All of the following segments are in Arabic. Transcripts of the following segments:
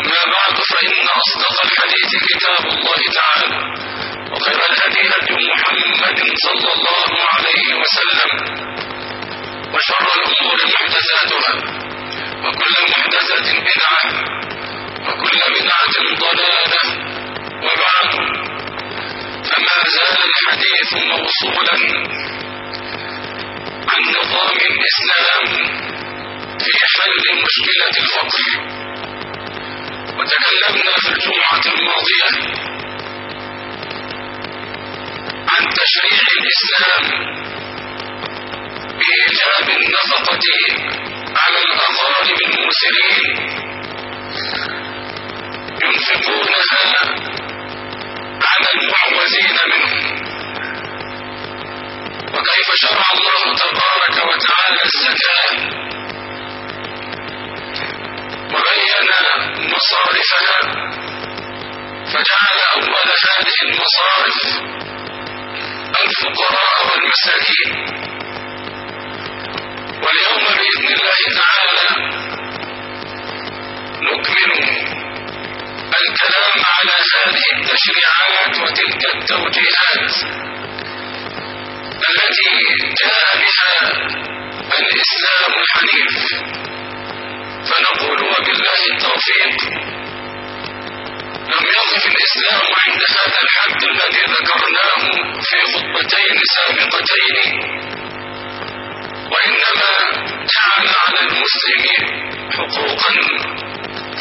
أما بعد فإن أصدق الحديث كتاب الله تعالى وخير الهدي هدي محمد صلى الله عليه وسلم وشر الأمور محدثاتها وكل محدثة بدعة وكل بدعة ضلالة وبعد. فما زال الحديث موصولا عن نظام الإسلام في حل مشكلة الفقر وتكلمنا في الجمعة الماضية عن تشريع الإسلام بإيجاب النفقة على الأقارب المسلمين ينفقونها على المعوزين منهم. وكيف شرع الله تبارك وتعالى الزكاة وبين مصارفها فجعل أول هذه المصارف الفقراء والمساكين. واليوم بإذن الله تعالى نكمل الكلام على هذه التشريعات وتلك التوجيهات التي جاء بها الإسلام الحنيف. فنقول وبالله التوفيق. لم يقف الإسلام عند هذا الحد الذي ذكرناه في خطبتين سابقتين. وإنما جعل على المسلم حقوقا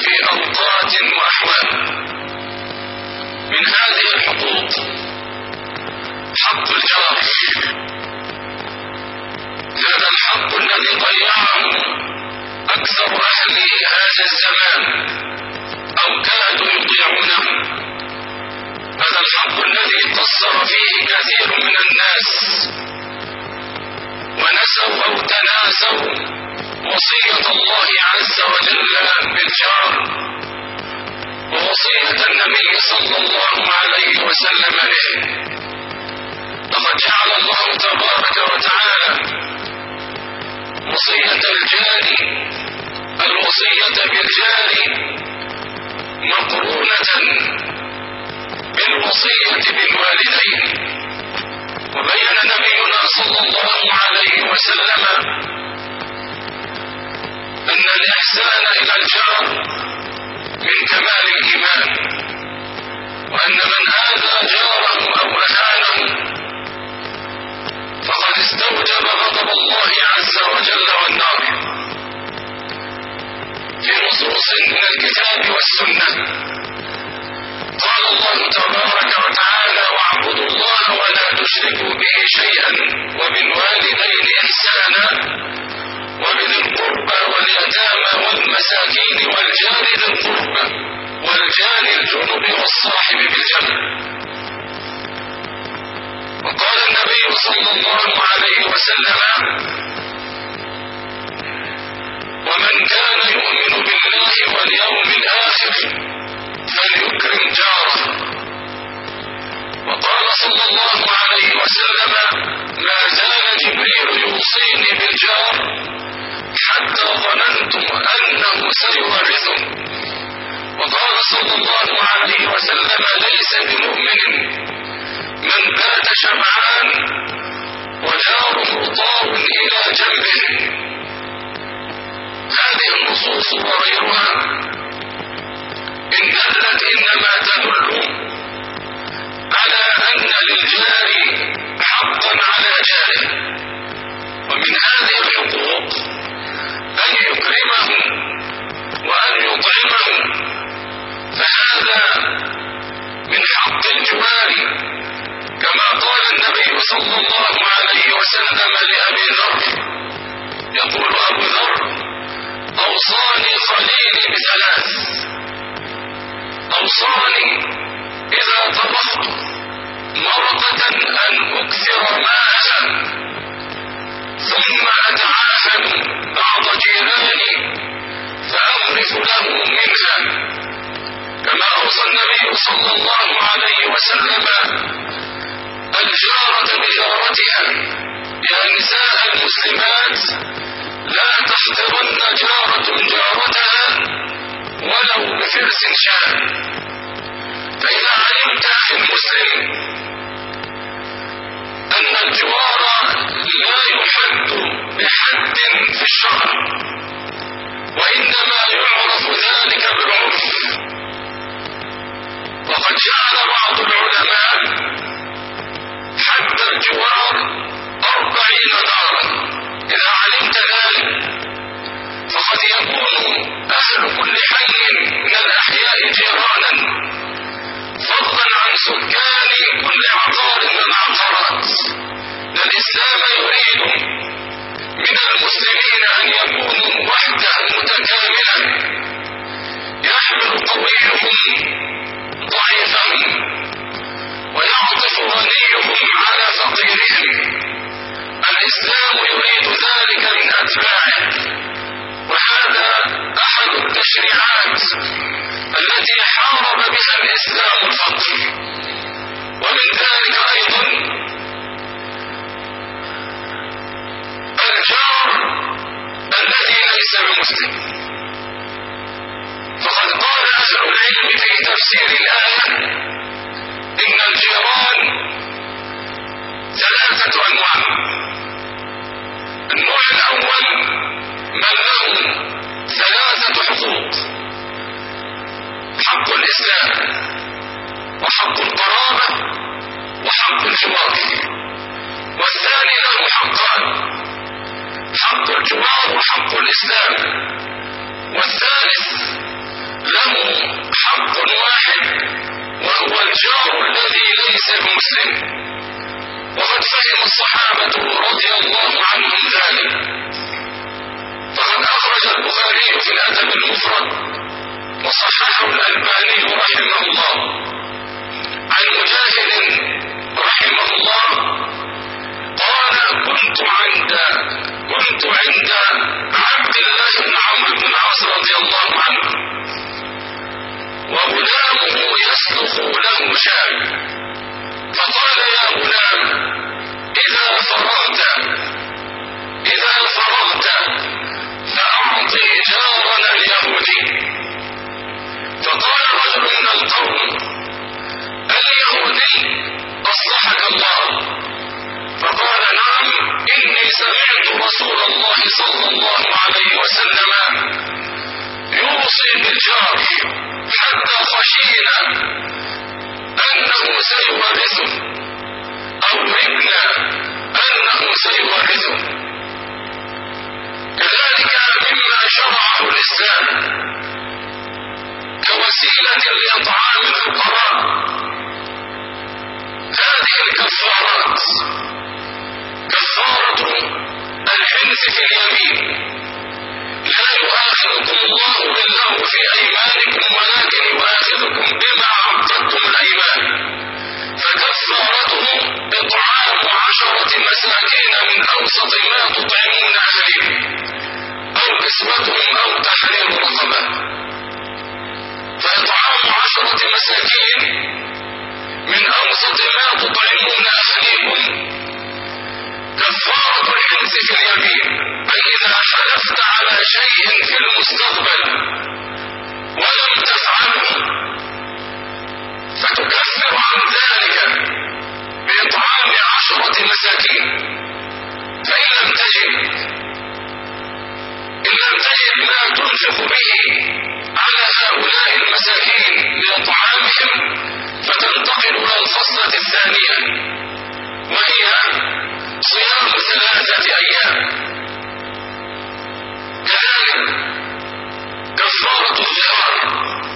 في أوقات وأحوال. من هذه الحقوق حق الجار هذا الحق الذي ضيعه أكثر أهل هذا الزمان أو كادوا يضيعونه هذا الحق الذي قصر فيه كثير من الناس. ونسوا أو تناسوا وصية الله عز وجل بالجار. ووصية النبي صلى الله عليه وسلم به. لقد جعل الله تبارك وتعالى وصية الجار الوصية بالجار مقرونة بالوصية بالوالدين. وبين نبينا صلى الله عليه وسلم أن الإحسان إلى الجار من كمال الإيمان وأن من آذى جاره أو أهانه فقد استوجب غضب الله عز وجل والنار. في نصوص من الكتاب والسنة. قال الله تبارك وتعالى واعبدوا الله ولا تشركوا به شيئا وبالوالدين إحسانا وبذي القربى واليتامى والمساكين والجار ذي القربى والجار الجنب والصاحب بالجنب. صلى الله عليه وسلم ومن كان يؤمن بالله واليوم الآخر فليكرم جاره. وقال صلى الله عليه وسلم ما زال جبريل يوصيني بالجار حتى ظننت أنه سيورثه. وقال صلى الله عليه وسلم ليس بمؤمن. من بات شبعان وجاره طاو إلى جنبه. هذه النصوص وغيرها إن دلت إنما تدل على أن للجار حقا على جاره. ومن هذه الحقوق أن يكرمه وأن يطعمه. فهذا من حق الجوار. كما قال النبي صلى الله عليه وسلم لأبي ذر. يقول أبو ذر أوصاني خليلي بثلاث. أوصاني إذا طبخت مرقة أن أكثر ماءها ثم أتعاهد بعض جيراني فأغرف له منها كما أوصى النبي صلى الله عليه وسلم الجارة بجارتها يا نساء المسلمات لا تحترن جارة جارتها ولو بفرس شاء. فإذا علمت أخي المسلم أن الجوار لا يحد بحد في الشرع وإنما يعرف ذلك بالعرف. وقد جعل بعض العلماء أهل كل حي من الأحياء جيرانا فضلا عن سكان كل عقار من العقارات الإسلام يريد من المسلمين أن يكونوا وحدة متكاملة يحمل قويهم ضعيفهم ويعطف غنيهم على فقيرهم. الإسلام يريد ذلك من أتباعه. وهذا أحد التشريعات التي حارب بها الإسلام الفقر ومن ذلك أيضا الجار الذي ليس بمسلم. فقد قال أهل العلم في تفسير الآية إن الجيران ثلاثة أنواع. النوع الأول من له ثلاثة حقوق حق الإسلام وحق القرابة وحق الجوار والثاني له حقان. حق الجوار وحق الإسلام. والثالث له حق واحد وهو الجار الذي ليس بمسلم. وقد فهم الصحابة رضي الله عنهم ذلك. فقد أخرج البخاري في الأدب المفرد وصححه الألباني رحمه الله. عن مجاهد رحمه الله قال كنت عند كنت عند عبد الله بن عمرو بن العاص رضي الله عنه وغلامه يسلخ له شاة فقال يا غلام إذا فرغت إذا فرغت فأعطي جارنا اليهودي فقال رجل من القوم اليهودي أصلحك الله فقال نعم إني سمعت رسول الله صلى الله عليه وسلم يوصي بالجار حتى خشينا أنه سيورثه. أو ربنا أنه سيورثه. كذلك مما شرعه الإسلام كوسيلة لإطعام الفقراء. هذه الكفارات كفارة الحنث في اليمين. لا يؤاخذكم الله باللغو في أيمانكم ولكن يؤاخذكم بما عقدتم الأيمان فكفارته إطعام عشرة أوسط ما تطعمون أهلكم أو كسوتهم أو تحرير رقبة فإطعام عشرة مساكين من أوسط ما تطعمون أهليكم كفارة الحنس في اليمين أي إذا حلفت على شيء في المستقبل ولم تفعله فتكفر عن ذلك بإطعام عشرة مساكين فإن لم تجد إن لم تجد ما تنفق به على هؤلاء المساكين لإطعامهم فتنتقل إلى الفصلة الثانية وهي صيام ثلاثة أيام كذلك كفارة الظهار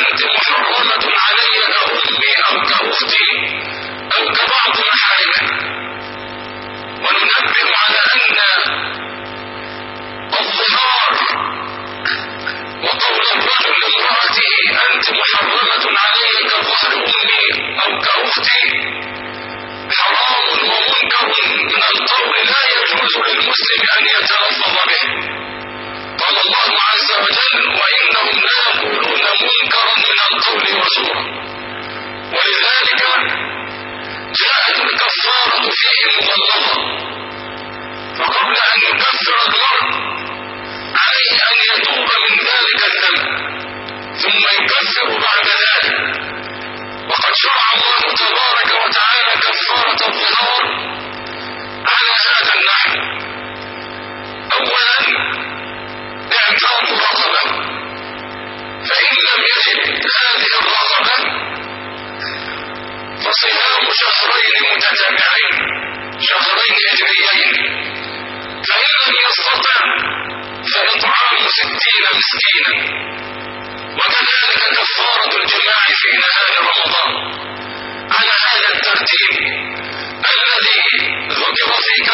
أنت محرمة علي كأمي أو كأختي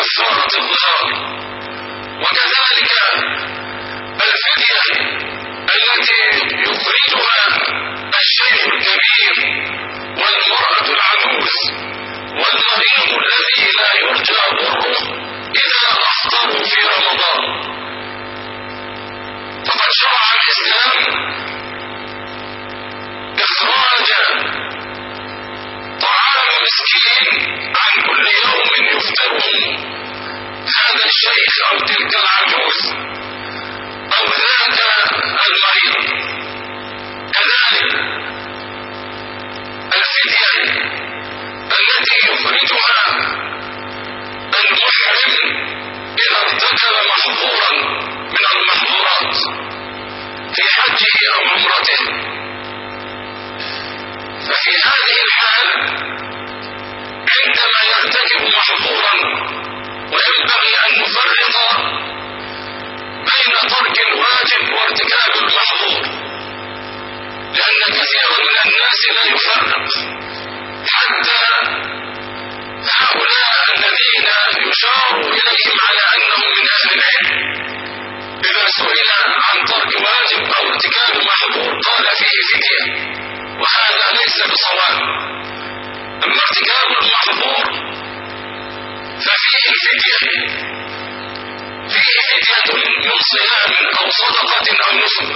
كفارة الظهار وكذلك الفدية التي يخرجها الشيخ الكبير والمرأة العجوز والمريض الذي لا يرجى ضره إذا أفطروا في رمضان. فقد شرع الإسلام إخراج طعام مسكين عن كل يوم يفطره هذا الشيخ أو تلك العجوز أو ذاك المريض. كذلك الفدية التي يخرجها المحرم إذا ارتكب محظورا من المحظورات في حجه أو عمرته. ففي هذه الحال عندما يرتكب محظورا وينبغي أن نفرق بين ترك الواجب وارتكاب المحظور لأن كثيرا من الناس لا يفرق حتى هؤلاء الذين يشار إليهم على أنهم من أهل العلم. إذا سئل عن ترك واجب أو ارتكاب محظور قال فيه فدية وهذا ليس بصواب. أما ارتكاب المحظور ففيه فدية. فيه فدية من صيام أو صدقة أو نسك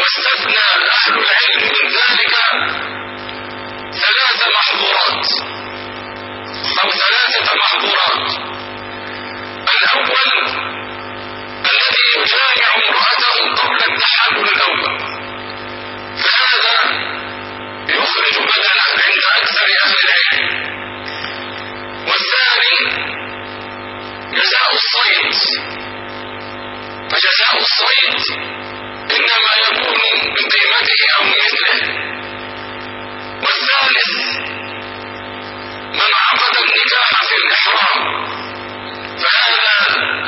واستثنى أهل العلم من ذلك ثلاث محظورات أو ثلاثة محظورات. الأول الذي يجامع امرأته قبل التحلل الأول. فهذا يخرج بدنه عند أكثر أهل العلم. والثاني جزاء الصيد. فجزاء الصيد إنما يكون بقيمته أو مثله والثالث من عقد النكاح في الإحرام فهذا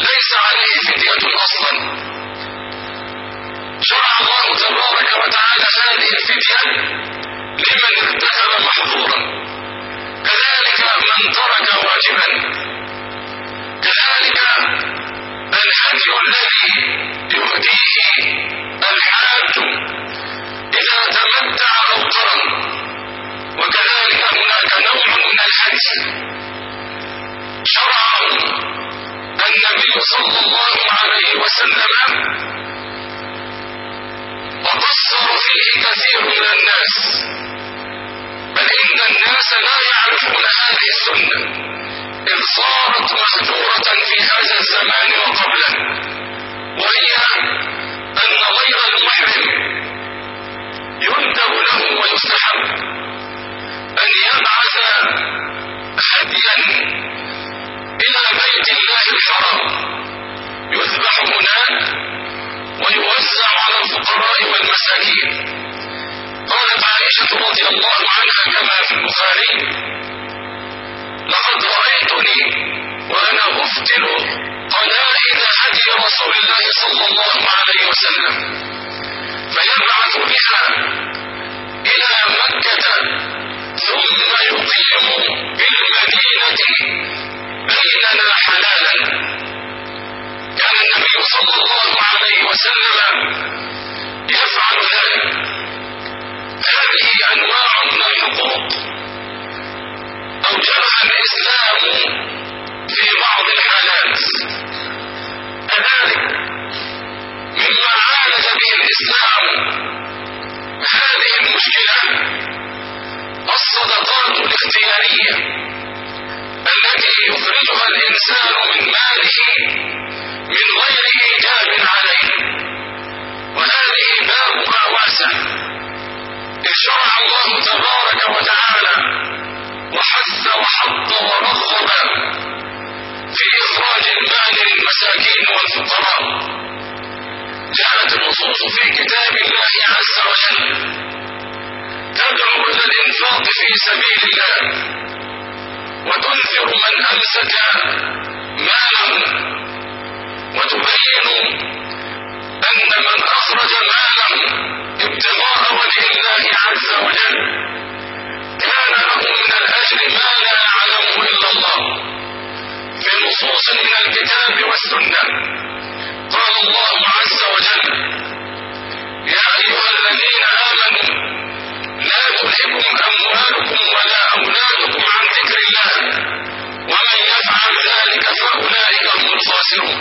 ليس عليه فدية أصلا. شرع الله تبارك وتعالى هذه الفدية لمن ارتكب محظورا. كذلك من ترك واجبا. كذلك الهدي الذي يهديه الحاج إذا تمتع أو قرن وكذلك هناك نوع من الهدي شرع النبي صلى الله عليه وسلم وقصر فيه كثير من الناس. بل إن الناس لا يعرفون هذه السنة. إذ صارت مهجورة في هذا الزمان وقبله. وهي أن غير المحرم يندب له ويستحب أن يبعث هديا إلى بيت الله الحرام. يذبح هناك ويوزع على الفقراء والمساكين. قالت عائشة رضي الله عنها كما في البخاري لقد رأيتني وأنا أفتل قلائد هدي رسول الله صلى الله عليه وسلم فيبعث بها إلى مكة ثم يقيم بالمدينة بيننا حلالا. كان النبي صلى الله عليه وسلم يفعل ذلك. هذه أنواع من الحقوق. أوجبها الإسلام في بعض الحالات. كذلك مما عالج به الإسلام هذه المشكلة الصدقات الاختيارية التي يخرجها الإنسان من ماله من غير إيجاب عليه. وهذه بابها واسع شرع الله تبارك وتعالى وحث وحط ورغب في إخراج المال للمساكين والفقراء. جاءت النصوص في كتاب الله عز وجل تدعو إلى الإنفاق في سبيل الله وتنذر من أمسك ماله وتبين أن من أخرج ماله ابتغاء وجه الله عز وجل كان له من الأجر ما لا يعلمه إلا الله في نصوص من الكتاب والسنة. قال الله عز وجل يا أيها الذين آمنوا لا تلهكم أموالكم ولا أولادكم عن ذكر الله ومن يفعل ذلك فأولئك هم الخاسرون.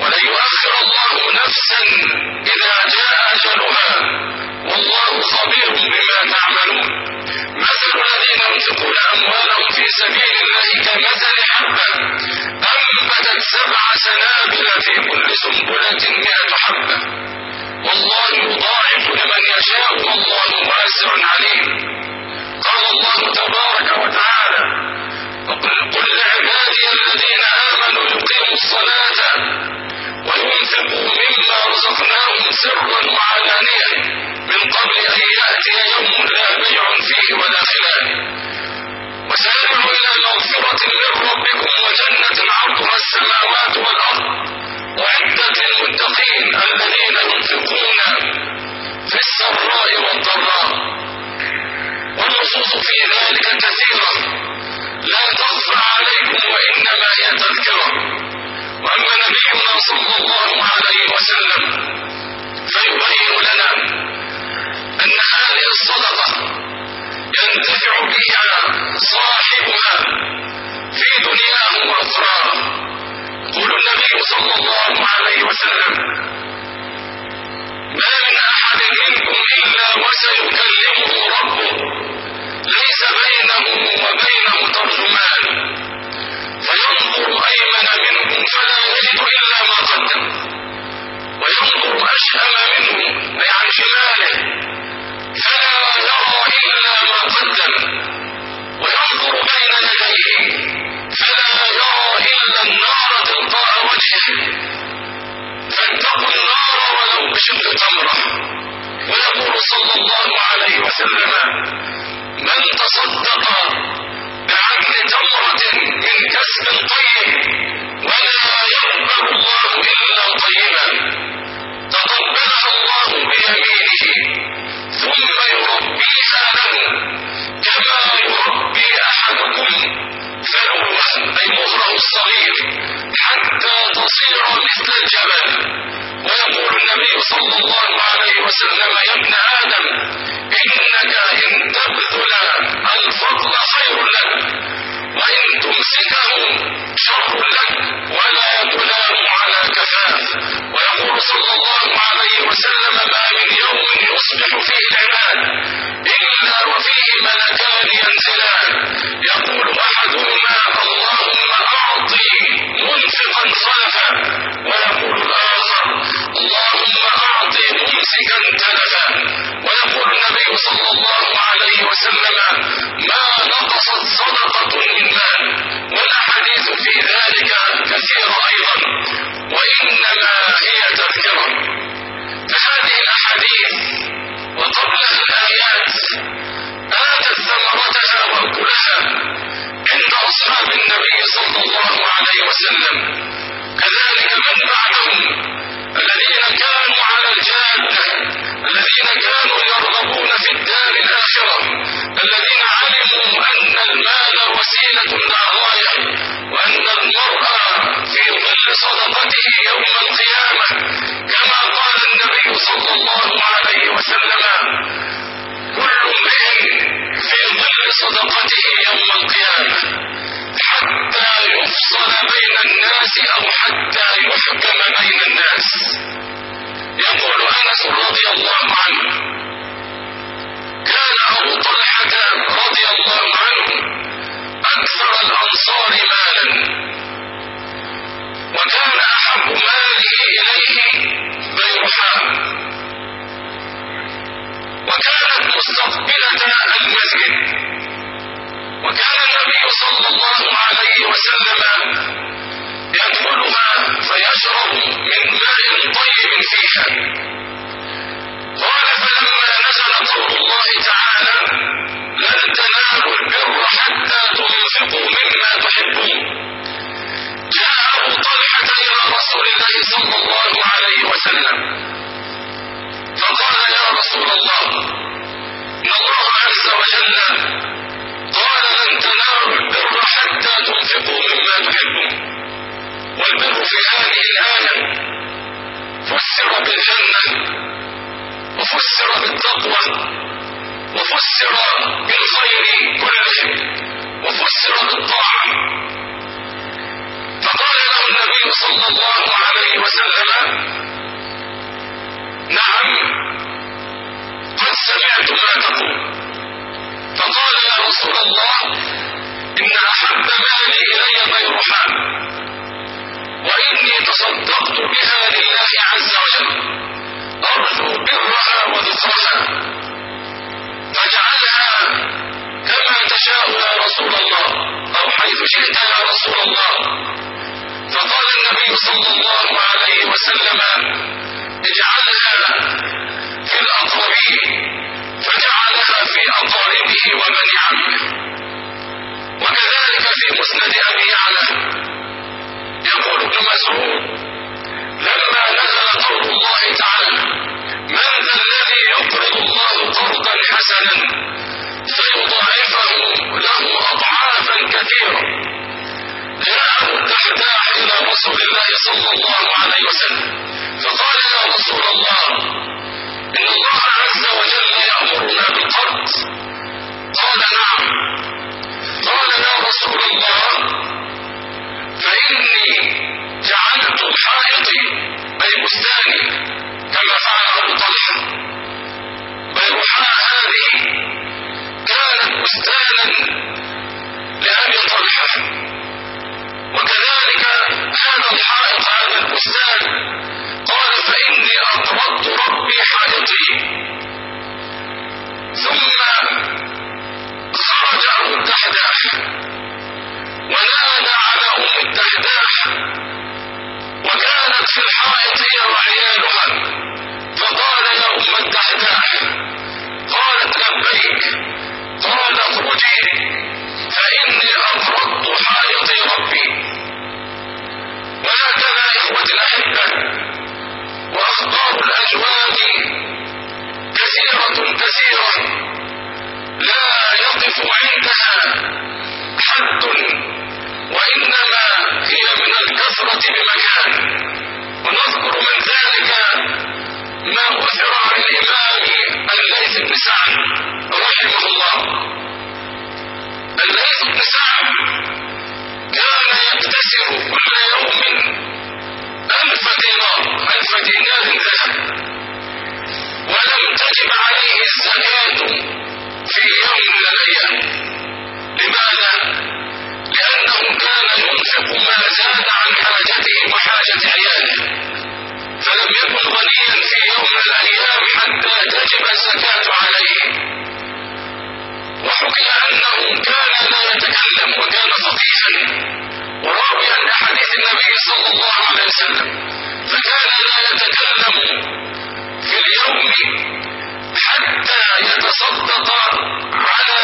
ولن يؤخر الله نفسا إذا جاء أجلها. والله خبير بما تعملون. مثل الذين ينفقون أموالهم في سبيل الله كمثل حبة أنبتت سبع سنابل في كل سنبلة مئة حبة. والله يضاعف لمن يشاء والله واسع عليم. قال الله تبارك وتعالى وقل قل لعبادي الذين آمنوا يقيموا الصلاة وينفقوا مما رزقناهم سرا وعلانية. من قبل أن يأتي يوم لا بيع فيه ولا خلال وسارعوا إلى مغفرة من ربكم وجنة عرضها السماوات والأرض. وعدة للمتقين الذين ينفقون في السراء والضراء. والنصوص في ذلك كثيرة لا تخفى عليكم وإنما هي تذكرة. وأما نبينا صلى الله عليه وسلم فيبين لنا أن هذه الصدقة ينتفع بها صاحبها في دنياه وأخراه. يقول النبي صلى الله عليه وسلم ما من أحد منكم إلا صلى الله عليه وسلم يا ابن آدم إنك إن تبذل الفضل خير لك وإن تمسكه شر لك ولا تلام على كفاف ويقول صلى الله عليه وسلم ما من يوم يصبح فيه العباد إلا وفيه ملكان ينزلان. يقول صلى الله عليه وسلم يدخلها فيشرب من ماء طيب فيها. قال فلما نزل قول الله تعالى لن تنالوا البر حتى تنفقوا مما تحبون. جاء أبو طلحة إلى رسول الله صلى الله عليه وسلم. فقال يا رسول الله إن الله عز وجل قال لن تنالوا البر حتى تنفقوا مما تحبون. والبر في هذه الآية فسر بالجنة وفسر بالتقوى وفسر بالخير كله وفسر بالطاعة. فقال له النبي صلى الله عليه وسلم نعم قد سمعت ما تقول. فقال يا رسول الله إن أحب مالي إلي بيرحاء وإني تصدقت بها لله عز وجل أرجو برها وذكرها فاجعلها كما تشاء يا رسول الله. مسند أبي يعلى يقول ابن مسعود لما نزل قول الله تعالى من ذا الذي يقرض الله قرضا حسنا فيضاعفه له أضعافا كثيرة. جاء أبو الدحداح إلى رسول الله صلى الله عليه وسلم فقال يا رسول الله إن الله عز وجل يأمرنا بالقرض. قال نعم. قال يا رسول الله فإني جعلت حائطي أي بستاني كما فعل أبو طلحة. بيرحاء هذه كانت بستانا لأبي طلحة. وكذلك هذا الحائط هذا البستان. قال فإني أقرضت ربي حائطي. ثم خرج أبو الدحداح ونادى على أم الدحداح وكانت في الحائط هي وعيالها عندها حد وإنما هي من الكثرة بمكان. ونذكر من ذلك ما أثر عن الإمام الليث بن سعد رحمه الله. الليث بن سعد كان يكتسب كل يوم ألف دينار ألف دينار ذهب. ولم تجب عليه الزكاة في يوم من الأيام لماذا؟ لأنه كان ينفق ما زاد عن حاجته وحاجة عياله. فلم يكن غنيا في يوم من الأيام حتى تجب الزكاة عليه. وحكي أنه كان لا يتكلم وكان فقيرا. وراويا لحديث النبي صلى الله عليه وسلم فكان لا يتكلم في اليوم حتى يتصدق على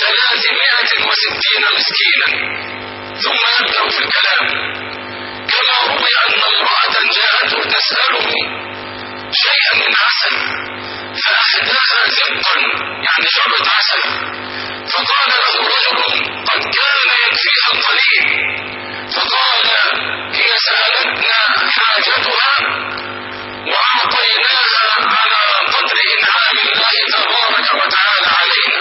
ثلاثمائة وستين مسكينا. ثم يبدأ في الكلام. كما روي أن امرأة جاءته تسأله شيئا من عسل فأهداها زقا يعني شربة عسل. فقال له رجل قد كان يكفيها القليل. فقال هي سألتنا حاجتها وأعطيناها على قدر إنعام الله تبارك وتعالى علينا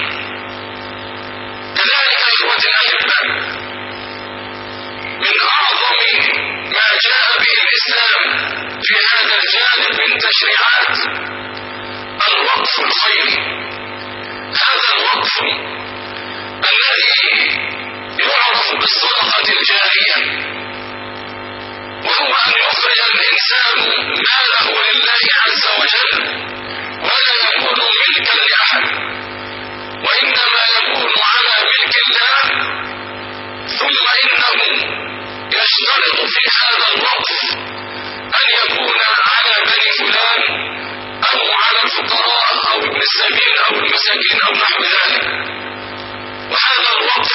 كذلك إخوة الأحبة من أعظم ما جاء به الإسلام في هذا الجانب من تشريعات الوقف الخيري هذا الوقف الذي يعرف بالصدقة الجارية وهو أن يخرج الإنسان ماله لله عز وجل ولا يكون ملكا لأحد وإنما يكون على ملك الله ثم إنه يشترط في هذا الوقف أن يكون على بني فلان أو على الفقراء أو ابن السبيل أو المساكين أو نحو ذلك. وهذا الوقف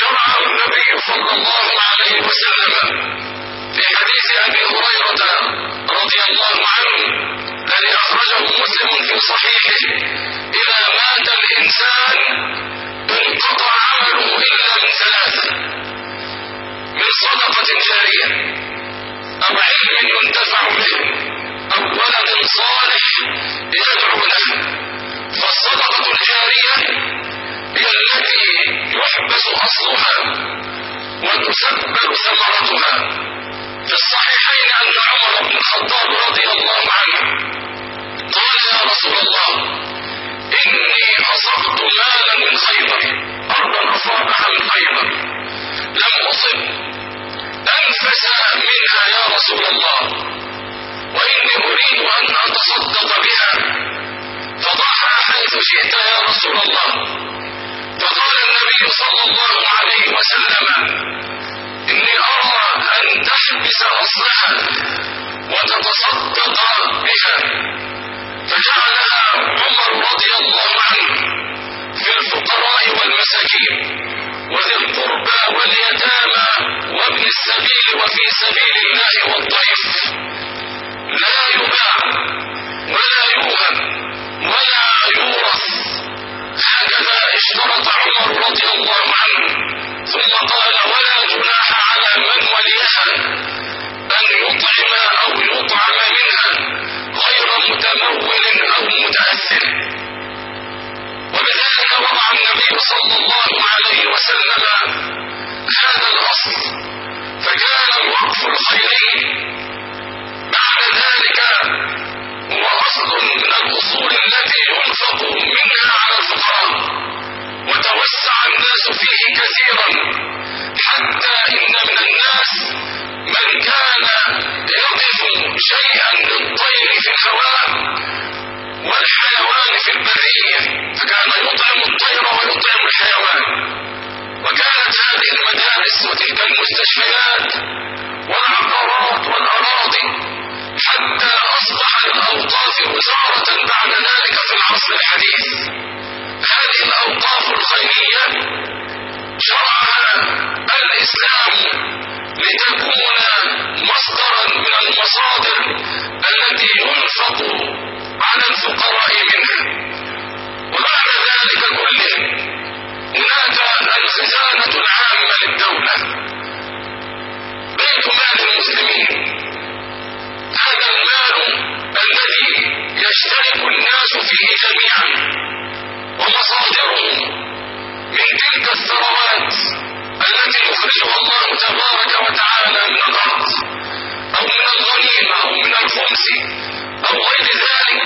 شرعه النبي صلى الله عليه وسلم في حديث أبي هريرة رضي الله عنه الذي أخرجه مسلم في صحيحه إذا مات الإنسان انقطع عمله إلا من ثلاثة من صدقة جارية أو علم ينتفع به أو ولد صالح يدعو له فالصدقة الجارية هي التي يحبس أصلها وتسبب ثمرتها في الصحيحين أن عمر بن الخطاب رضي الله عنه قال يا رسول الله إني أصبت مالا من خيبر أرضا أصابها من خيبر لم أصب أنفس منها يا رسول الله وإني أريد أن أتصدق بها. فضعها حيث شئت يا رسول الله. فقال النبي صلى الله عليه وسلم إني أرى أن تحبس أصلها وتتصدق بها. فجعلها عمر رضي الله عنه في الفقراء والمساكين وذي القربى واليتامى وابن السبيل وفي سبيل الله والضيف. لا يباع ولا يوهب ولا وسلم هذا الأصل فكان الوقف الخيري بعد ذلك هو أصل من الأصول التي ينفق منها على الفقراء. وتوسع الناس فيه كثيرا حتى إن من الناس من كان يقف شيئا للطير في الهواء والحيوان في البرية فكان يطعم الطير ويطعم الحيوان. وكانت هذه المدارس وتلك المستشفيات والعقارات والأراضي حتى أصبح للأوقاف وزارة بعد ذلك في العصر الحديث. هذه الأوقاف الخيرية شرعها الإسلام لتكون مصدرا من المصادر التي ينفق على الفقراء منها وبعد ذلك كله هناك الخزانة العامة للدولة. بيت مال المسلمين. هذا المال الذي يشترك الناس فيه جميعا. ومصادره من تلك الثروات التي يخرجها الله تبارك وتعالى من الأرض أو من الغنيمة أو من الخمس أو غير ذلك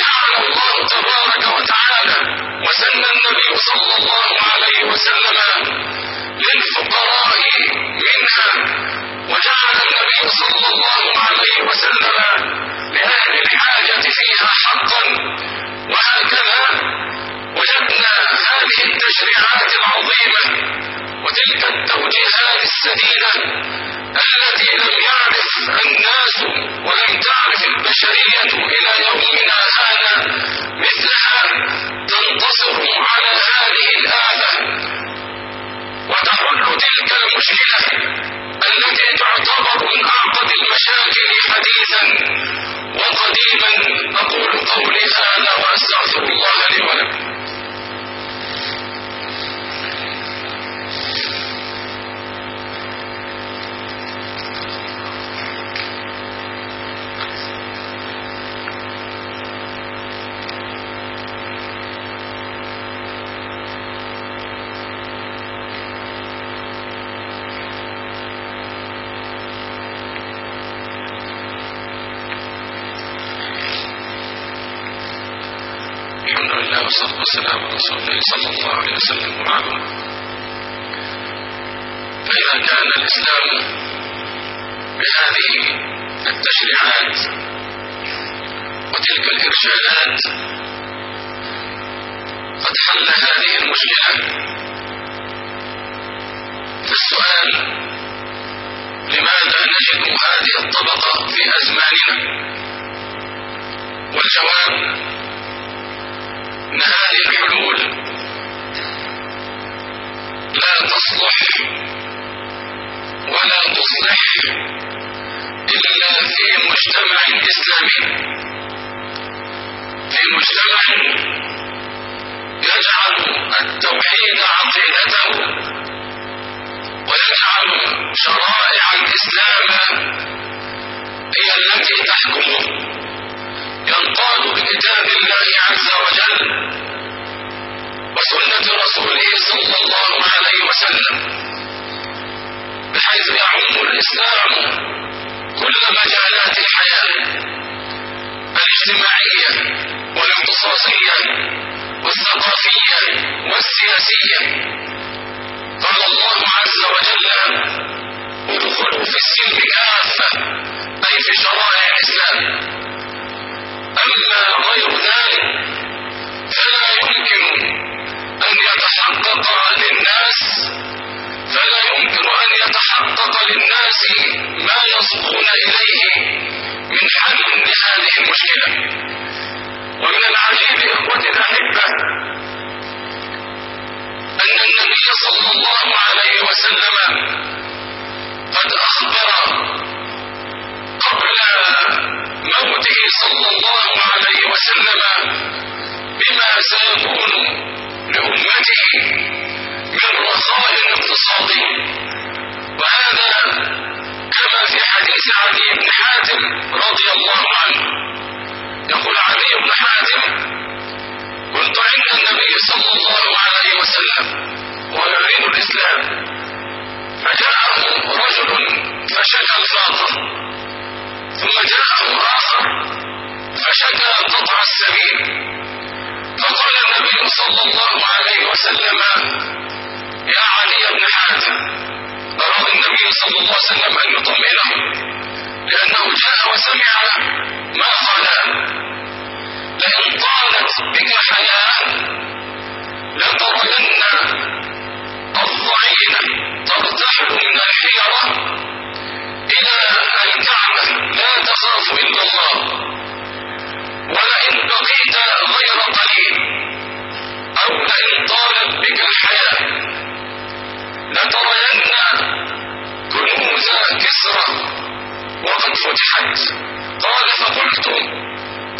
جعل الله تبارك وتعالى وسن النبي صلى الله عليه وسلم للفقراء منها وجعل النبي صلى الله عليه وسلم لأهل الحاجة فيها حقا وهكذا وجدنا هذه التشريعات العظيمة وتلك التوجيهات السديدة التي لم يعرف الناس ولم تعرف البشرية إلى يومنا هذا مثلها تنتصر على هذه الآفة وتحل تلك المشكلة التي تعتبر من أعقد المشاكل حديثا وقديما. أقول قولي هذا وأستغفر الله لي ولكم. والصلاة والسلام على رسول الله صلى الله عليه وسلم وبعد. فإذا كان الإسلام بهذه التشريعات وتلك الإرشادات قد حل هذه المشكلة. فالسؤال لماذا نجد هذه الطبقة في أزماننا؟ والجواب هذه الحلول لا تصلح ولا تصلح إلا في مجتمع إسلامي. في مجتمع يجعل التوحيد عقيدته ويجعل شرائع الإسلام هي التي تحكمه. ينقاد بكتاب الله عز وجل وسنة رسوله صلى الله عليه وسلم بحيث يعم الإسلام كل مجالات الحياة الاجتماعية والاقتصادية والثقافية والسياسية. قال الله عز وجل ادخلوا في السلم كافة أي في شرائع الإسلام. أما غير ذلك فلا يمكن أن يتحقق للناس فلا يمكن أن يتحقق للناس ما يصبون إليه من حل لهذه المشكلة. ومن العجيب إخوتي الأحبة أن النبي صلى الله عليه وسلم قد أخبر قبل موته صلى الله عليه وسلم بما سيكون لأمته من رخاء اقتصادي وهذا كما في حديث علي بن حاتم رضي الله عنه. يقول علي بن حاتم كنت عند النبي صلى الله عليه وسلم ويعلن الإسلام. فجاءه رجل فشكى الفاقة ثم جاءه آخر فشكى قطع السبيل فقال النبي صلى الله عليه وسلم يا علي بن حاتم أراد النبي صلى الله عليه وسلم أن يطمئنه لأنه جاء وسمع ما قال لئن طالت بك حياة لترين الضعين ترتحل من الحيرة إلى الكعبة لا تخاف إلا الله ولئن بقيت غير قليل أو لئن طالت بك الحياة لترين كنوز كسرى وقد فتحت قال فقلت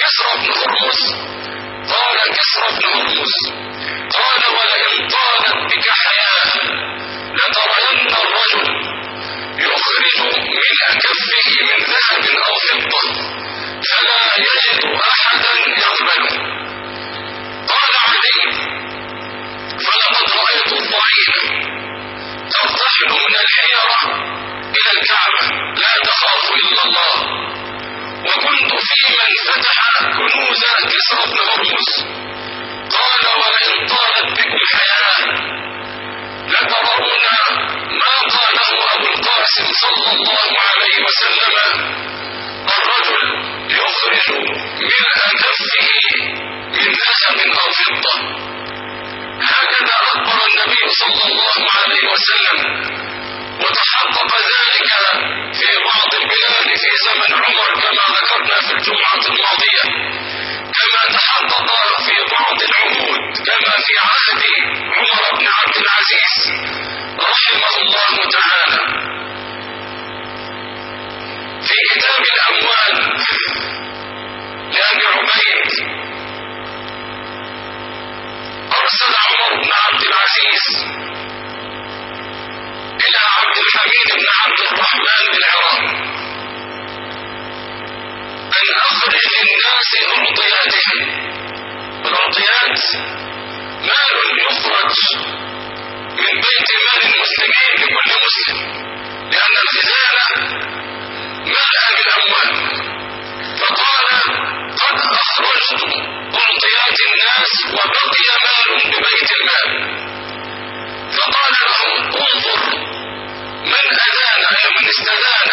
كسرى بن هرمز قال كسرى بن هرمز قال ولئن طالت بك حياة لترين الرجل يخرج من كفه من ذهب أو فضة فلا يجد أحدا يقبله. قال علي فلقد رأيت الضعيف ترتحل من الحيرة إلى الكعبة لا تخاف إلا الله. وكنت في من فتح كنوز كسرى بن هرمز. قال ولئن طالت بكم حياة كفه من ذهب أو فضة هكذا أخبر وسلم وتحقق ذلك في بعض البلاد في زمن عمر كما ذكرنا في الجمعة الماضية كما تحقق في بعض العهود كما في عهد عمر بن عبد العزيز رحمه الله تعالى في كتاب الأموال لأبي عبيد أرسل عمر بن عبد العزيز إلى عبد الحميد بن عبد الرحمن بالعراق أن أخرج للناس أعطياتهم. والأعطيات مال يخرج من بيت مال المسلمين لكل مسلم لأن الخزانة ملأ بالأموال فقال قد أخرجت أعطيات الناس وبقي مال ببيت المال. فقال له انظر من أذان أي من استذان.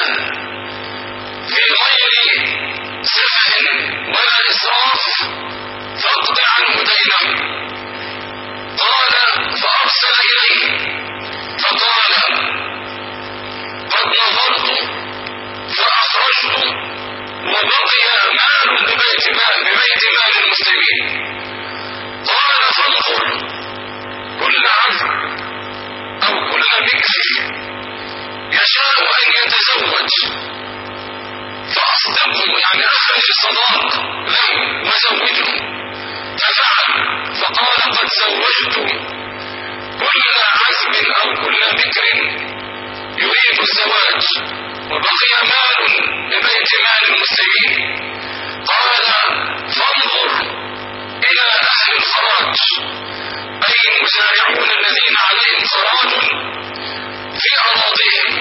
في غير سفه ولا إسراف فاقض عنه دينه. قال فأرسل إليه. فقال قد نظرت فأخرجت وبقي ببيت مال المسلمين. قال فانظر كل عبد أو كل بكر يشاء أن يتزوج. فأصدقه يعني أخرج الصداق له وزوجه ففعل فقال قد زوجت كل عزم أو كل بكر يريد الزواج وبقي مال ببيت مال المسلمين. قال فانظر إلى أهل الخراج أي المزارعون الذين عليهم خراج في أراضيهم.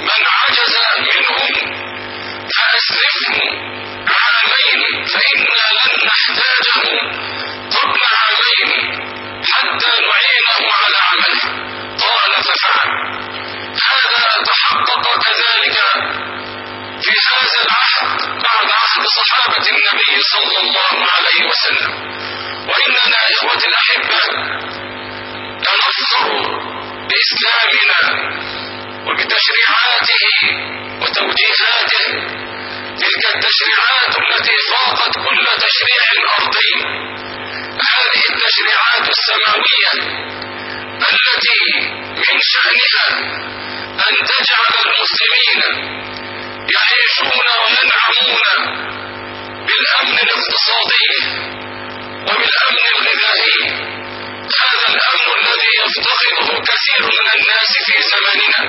من عجز منهم فأسلفه عامين فإنا لن نحتاجه قبل عامين حتى نعينه على عمله. قال ففعل. هذا تحقق كذلك في هذا العهد بعد عهد صحابة النبي صلى الله عليه وسلم وإننا إخوة الأحبة ننصر بإسلامنا وبتشريعاته وتوجيهاته. تلك التشريعات التي فاقت كل تشريع أرضي. هذه التشريعات السماوية التي من شأنها أن تجعل المسلمين يعيشون وينعمون بالأمن الاقتصادي وبالأمن الغذائي. هذا الأمن الذي يفتقده كثير من الناس في زماننا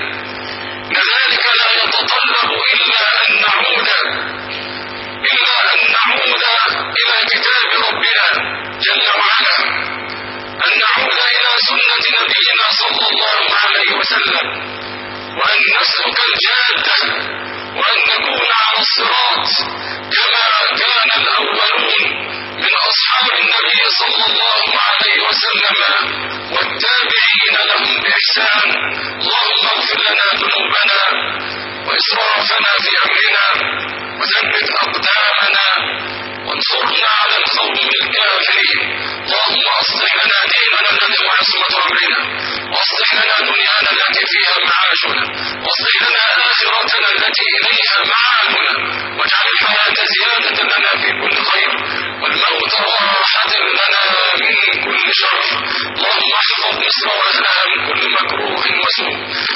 لذلك لا يتطلب إلا أن نعود. إلا أن نعود إلى كتاب ربنا جل وعلا. أن نعود إلى سنة نبينا صلى الله عليه وسلم. وأن نسلك الجادة وأن نكون على الصراط كما كان الأولون من أصحاب النبي صلى الله عليه وسلم والتابعين لهم بإحسان. اللهم اغفر لنا ذنوبنا وإسرافنا في أمرنا وثبت أقدامنا وانصرنا على القوم الكافرين اللهم أصلح لنا ديننا الذي هو عصمة أمرنا وأصلح لنا دنيانا التي فيها معاشنا وأصلح لنا التي إليها معادنا واجعل الحياة زيادة لنا في كل خير. والموت راحة لنا من كل شر. اللهم احفظ مصر وأهلها من كل مكروه وسوء.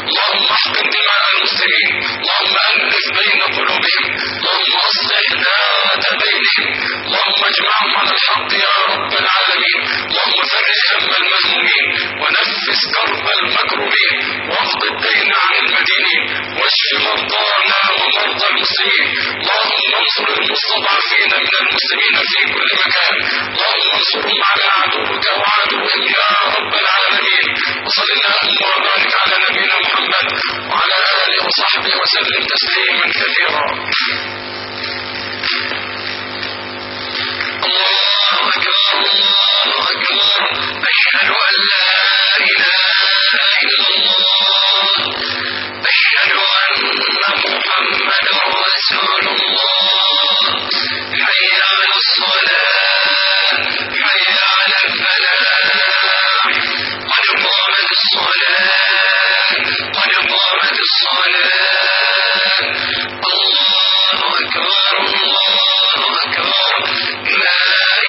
اللهم احقن دماء المسلمين. اللهم ألف بين قلوبهم. اللهم أصلح ذات بينهم. اللهم اجمعهم على الحق يا رب العالمين. اللهم فرج هم المهمومين ونفس كرب المكروبين. واقض الدين عن المدينين. واشف مرضانا الأحرار ومرضى المسلمين. اللهم انصر المستضعفين من المسلمين في كل مكان. اللهم انصرهم على عدوك وعدوهم يا رب العالمين. وصل اللهم وبارك على نبينا محمد وعلى آله وصحبه وسلم تسليما كثيرا. الله أكبر الله أكبر. أشهد أن لا إله إلا الله. أشهد أن محمد رسول الله. حي على الصلاة حي على الفلاح. قد الصلاة قد الصلاة. الله أكبر الله أكبر.